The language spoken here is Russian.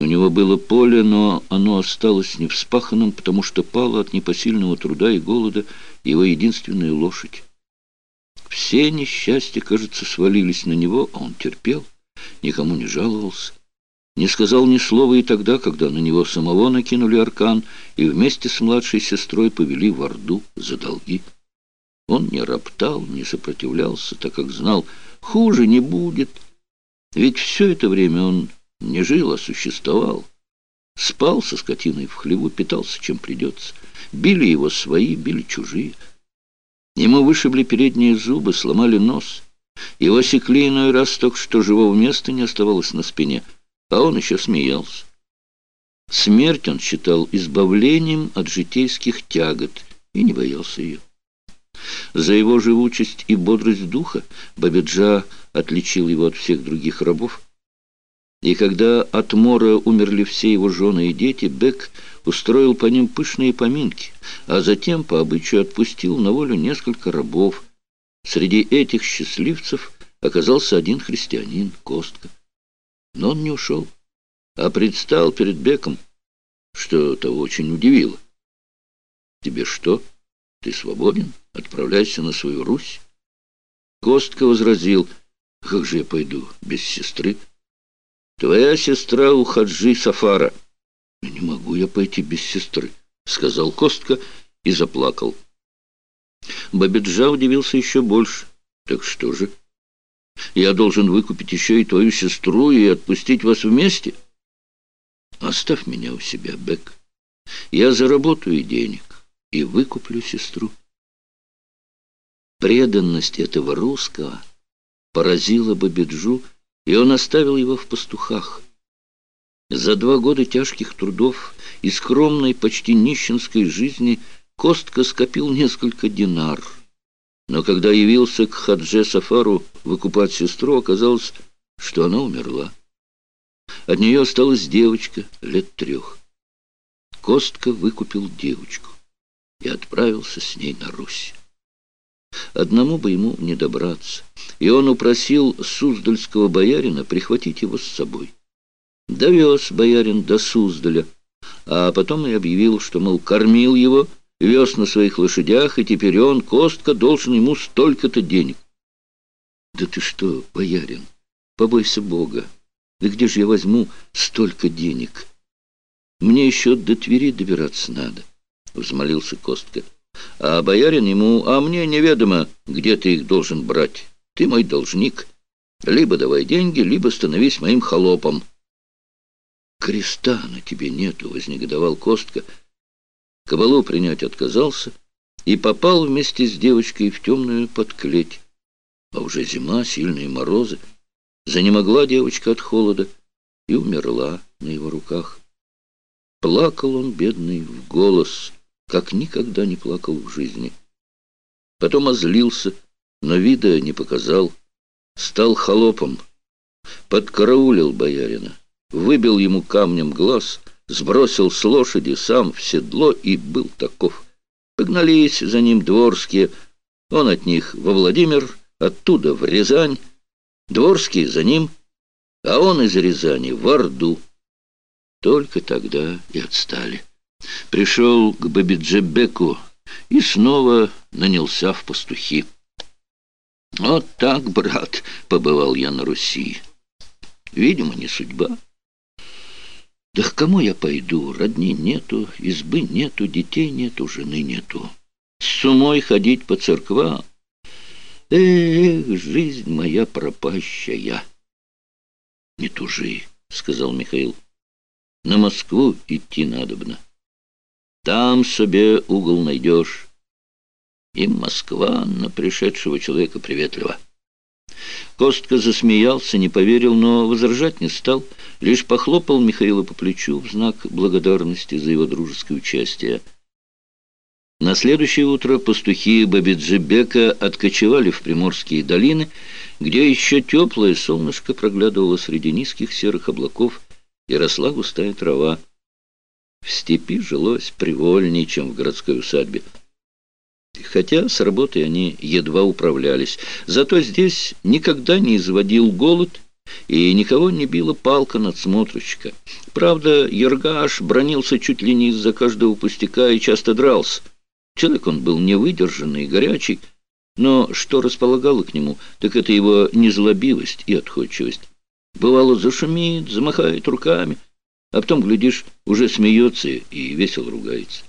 У него было поле, но оно осталось невспаханным, потому что пало от непосильного труда и голода его единственная лошадь. Все несчастья, кажется, свалились на него, а он терпел, никому не жаловался. Не сказал ни слова и тогда, когда на него самого накинули аркан и вместе с младшей сестрой повели в Орду за долги. Он не роптал, не сопротивлялся, так как знал, хуже не будет. Ведь все это время он не жил, а существовал. Спал со скотиной в хлеву, питался, чем придется. Били его свои, били чужие. Ему вышибли передние зубы, сломали нос. Его секли иной раз только что живого места не оставалось на спине, а он еще смеялся. Смерть он считал избавлением от житейских тягот и не боялся ее. За его живучесть и бодрость духа Бабиджа отличил его от всех других рабов. И когда от мора умерли все его жены и дети, Бек устроил по ним пышные поминки, а затем по обычаю отпустил на волю несколько рабов. Среди этих счастливцев оказался один христианин, Костка. Но он не ушел, а предстал перед Беком, что того очень удивило. «Тебе что? Ты свободен? Отправляйся на свою Русь». Костка возразил, «Как же я пойду без сестры?» Твоя сестра у Хаджи Сафара. Не могу я пойти без сестры, сказал Костка и заплакал. Бабиджа удивился еще больше. Так что же? Я должен выкупить еще и твою сестру и отпустить вас вместе? Оставь меня у себя, Бек. Я заработаю денег и выкуплю сестру. Преданность этого русского поразила Бабиджу, и он оставил его в пастухах. За два года тяжких трудов и скромной, почти нищенской жизни Костка скопил несколько динар. Но когда явился к Хадже Сафару выкупать сестру, оказалось, что она умерла. От нее осталась девочка лет трех. Костка выкупил девочку и отправился с ней на Русь. Одному бы ему не добраться и он упросил суздальского боярина прихватить его с собой. Довез боярин до Суздаля, а потом и объявил, что, мол, кормил его, вез на своих лошадях, и теперь он, Костка, должен ему столько-то денег. «Да ты что, боярин, побойся Бога! Да где же я возьму столько денег? Мне еще до Твери добираться надо», — взмолился Костка. А боярин ему, «А мне неведомо, где ты их должен брать». Ты мой должник. Либо давай деньги, либо становись моим холопом. Креста на тебе нету, вознегодовал Костка. Кабалу принять отказался и попал вместе с девочкой в темную подклеть. А уже зима, сильные морозы. Занемогла девочка от холода и умерла на его руках. Плакал он, бедный, в голос, как никогда не плакал в жизни. Потом озлился, но вида не показал. Стал холопом, подкараулил боярина, выбил ему камнем глаз, сбросил с лошади сам в седло и был таков. Погнались за ним дворские, он от них во Владимир, оттуда в Рязань, дворские за ним, а он из Рязани в Орду. Только тогда и отстали. Пришел к Бабиджебеку и снова нанялся в пастухи. Вот так, брат, побывал я на Руси. Видимо, не судьба. Да к кому я пойду? Родни нету, избы нету, детей нету, жены нету. С умой ходить по церквам. Эх, жизнь моя пропащая. Не тужи, сказал Михаил. На Москву идти надобно. Там себе угол найдешь. И Москва на пришедшего человека приветлива. Костка засмеялся, не поверил, но возражать не стал, лишь похлопал Михаила по плечу в знак благодарности за его дружеское участие. На следующее утро пастухи Бабиджибека откочевали в приморские долины, где еще теплое солнышко проглядывало среди низких серых облаков и росла густая трава. В степи жилось привольнее, чем в городской усадьбе хотя с работой они едва управлялись. Зато здесь никогда не изводил голод и никого не била палка надсмотрщика. Правда, Ергаш бронился чуть ли не из-за каждого пустяка и часто дрался. Человек он был невыдержанный и горячий, но что располагало к нему, так это его незлобивость и отходчивость. Бывало, зашумит, замахает руками, а потом, глядишь, уже смеется и весело ругается.